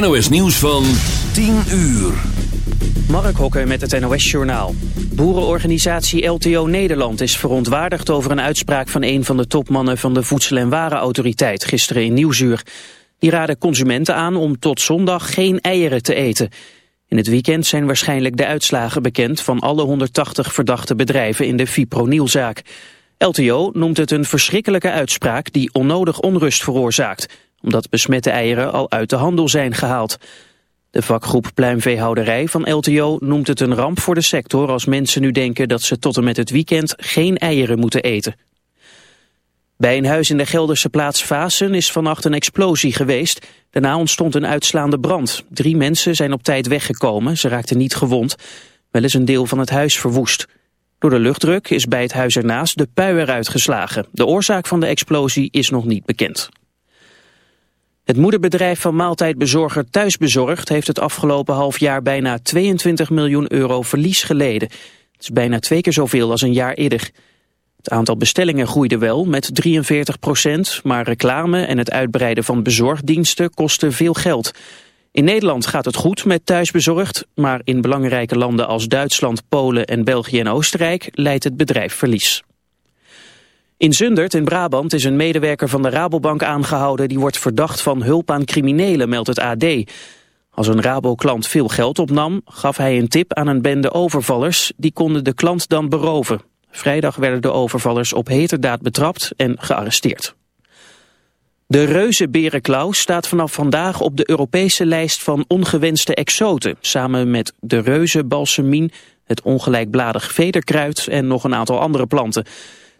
NOS Nieuws van 10 uur. Mark Hokker met het NOS Journaal. Boerenorganisatie LTO Nederland is verontwaardigd over een uitspraak van een van de topmannen van de Voedsel- en Warenautoriteit gisteren in Nieuwsuur. Die raden consumenten aan om tot zondag geen eieren te eten. In het weekend zijn waarschijnlijk de uitslagen bekend van alle 180 verdachte bedrijven in de Fipronilzaak. LTO noemt het een verschrikkelijke uitspraak die onnodig onrust veroorzaakt omdat besmette eieren al uit de handel zijn gehaald. De vakgroep Pluimveehouderij van LTO noemt het een ramp voor de sector als mensen nu denken dat ze tot en met het weekend geen eieren moeten eten. Bij een huis in de Gelderse plaats Vaassen is vannacht een explosie geweest. Daarna ontstond een uitslaande brand. Drie mensen zijn op tijd weggekomen, ze raakten niet gewond. Wel is een deel van het huis verwoest. Door de luchtdruk is bij het huis ernaast de pui eruit geslagen. De oorzaak van de explosie is nog niet bekend. Het moederbedrijf van maaltijdbezorger Thuisbezorgd heeft het afgelopen half jaar bijna 22 miljoen euro verlies geleden. Het is bijna twee keer zoveel als een jaar eerder. Het aantal bestellingen groeide wel met 43 procent, maar reclame en het uitbreiden van bezorgdiensten kosten veel geld. In Nederland gaat het goed met Thuisbezorgd, maar in belangrijke landen als Duitsland, Polen en België en Oostenrijk leidt het bedrijf verlies. In Zundert in Brabant is een medewerker van de Rabobank aangehouden... die wordt verdacht van hulp aan criminelen, meldt het AD. Als een Rabo-klant veel geld opnam, gaf hij een tip aan een bende overvallers. Die konden de klant dan beroven. Vrijdag werden de overvallers op heterdaad betrapt en gearresteerd. De reuzenberenklauw staat vanaf vandaag op de Europese lijst van ongewenste exoten... samen met de reuzenbalsemien, het ongelijkbladig vederkruid en nog een aantal andere planten...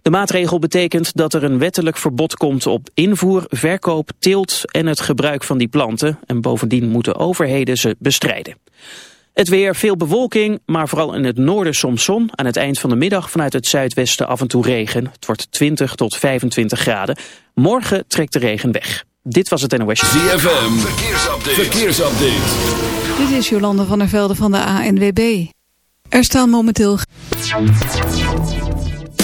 De maatregel betekent dat er een wettelijk verbod komt op invoer, verkoop, teelt en het gebruik van die planten. En bovendien moeten overheden ze bestrijden. Het weer, veel bewolking, maar vooral in het noorden soms zon. Aan het eind van de middag vanuit het zuidwesten af en toe regen. Het wordt 20 tot 25 graden. Morgen trekt de regen weg. Dit was het NOS. ZFM, verkeersupdate. verkeersupdate. Dit is Jolande van der Velde van de ANWB. Er staan momenteel...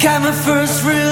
Got my first real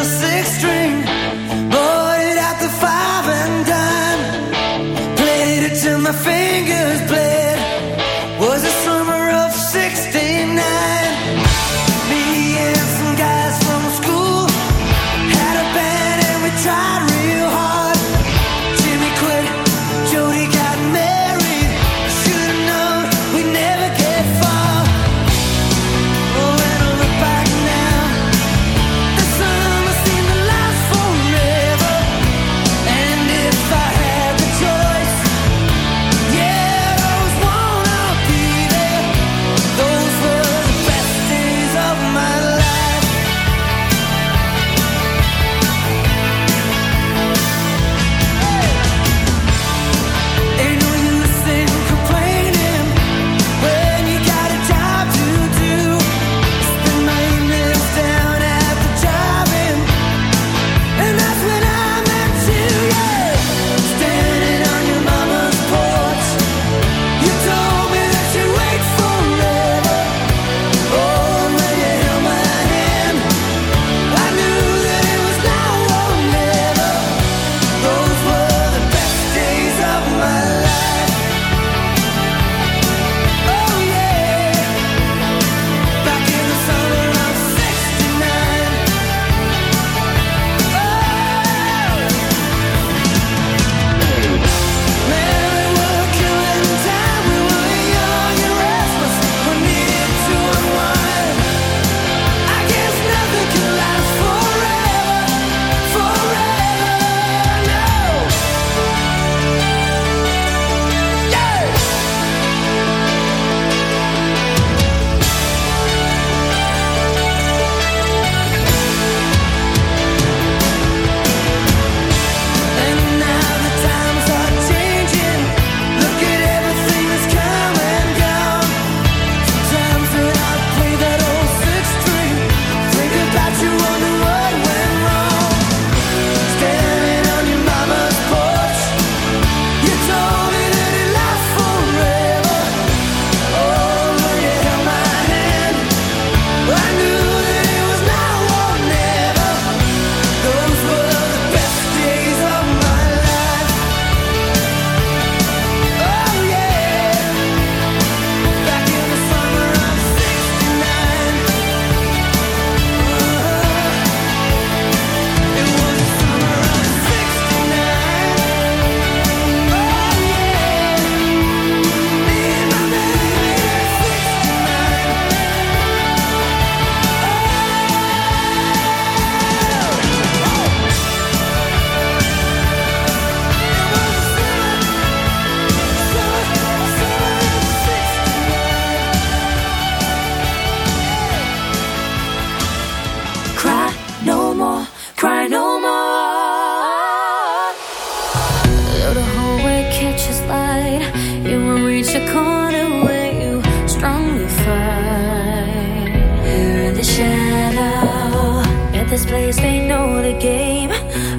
reach the corner where you strongly fight. Here in the shadow, at this place they know the game.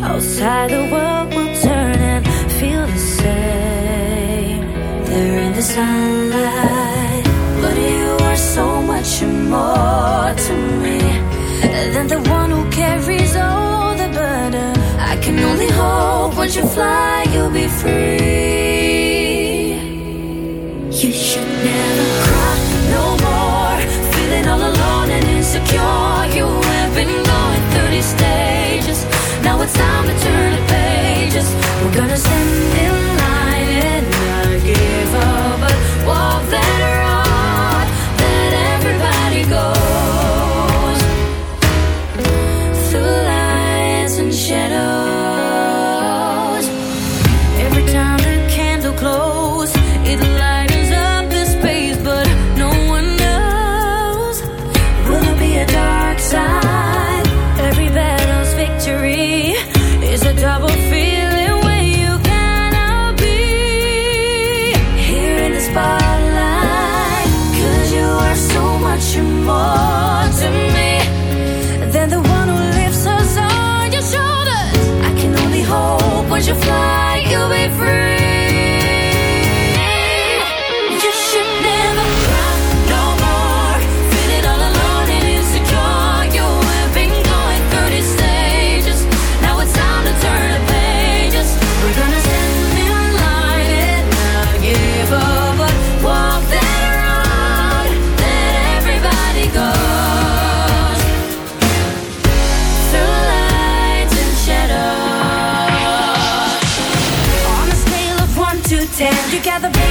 Outside the world will turn and feel the same. There in the sunlight, but you are so much more to me than the one who carries all the burden. I can only hope once you fly, you'll be free. You have been going through these stages. Now it's time to turn the pages. We're gonna send it. gather.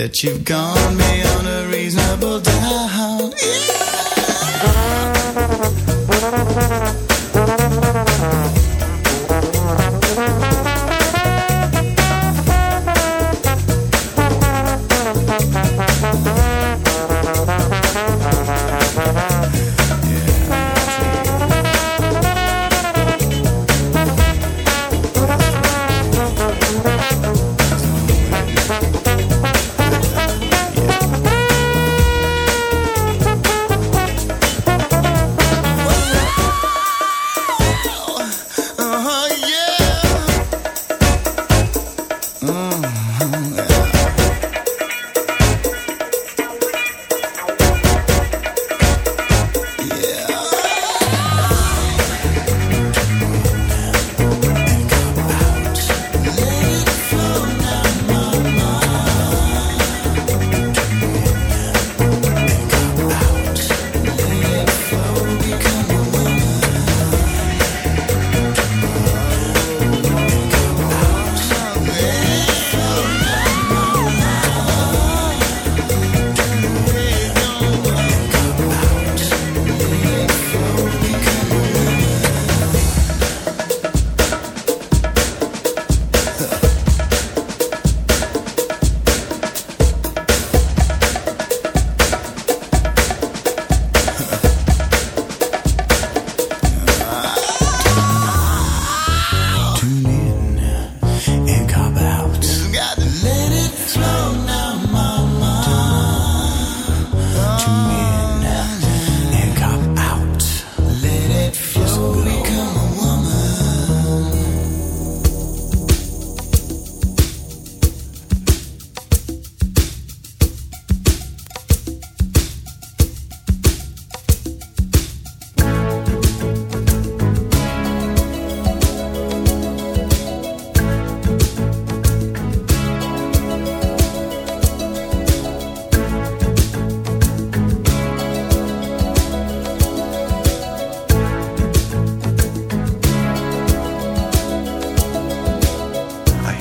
That you've gone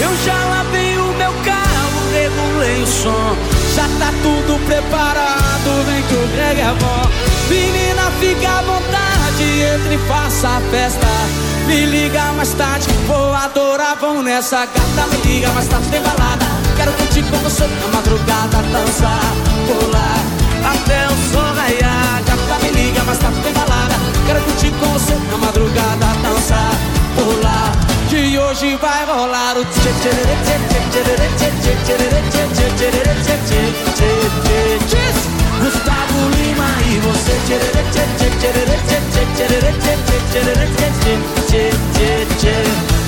Eu já lavei o meu carro, regulei o som. Já tá tudo preparado, vem que o Greg é bom. Menina, fica à vontade, entre e faça a festa. Me liga mais tarde, vou adorar, vão nessa gata. Me liga mais tarde, tem balada. Quero curtir com você na madrugada, dançar, pular até o sol raiar. Gata, me liga mais tarde, tem balada. Quero curtir com você na madrugada, dançar, pular. Que hoje vai rolar o tchê tchê tchê tchê tchê Gustavo Lima e você tchê tchê tchê tchê tchê tchê tchê tchê tchê tchê tchê tchê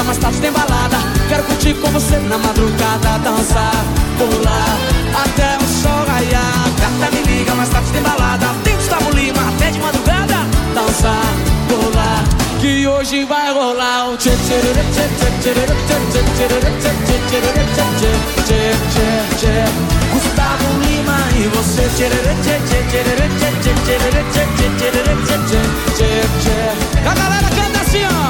Liga, mas tarde tem balada Quero curtir com você na madrugada Dançar, pular, até o sol raiar Gata me liga, mas tarde tem balada Tem Gustavo Lima, até de madrugada Dançar, pular, que hoje vai rolar o tchê tchê tchê tchê tchê tchê tchê tchê tchê tchê Gustavo Lima e você tchê tchê tchê tchê tchê tchê tchê tchê tchê tchê tchê tchê A galera canta assim, ó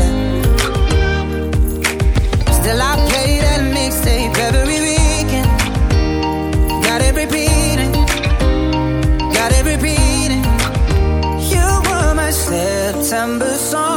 December song.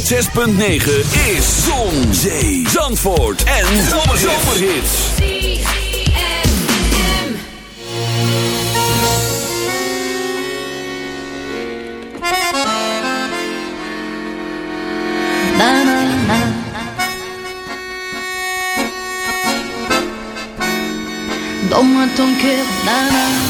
106.9 is Zon, Zee, Zandvoort en Zomerhits. Donne-moi ton cœur, nana.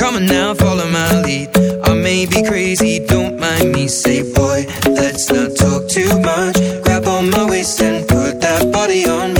Come on now, follow my lead. I may be crazy, don't mind me. Say, boy, let's not talk too much. Grab on my waist and put that body on me.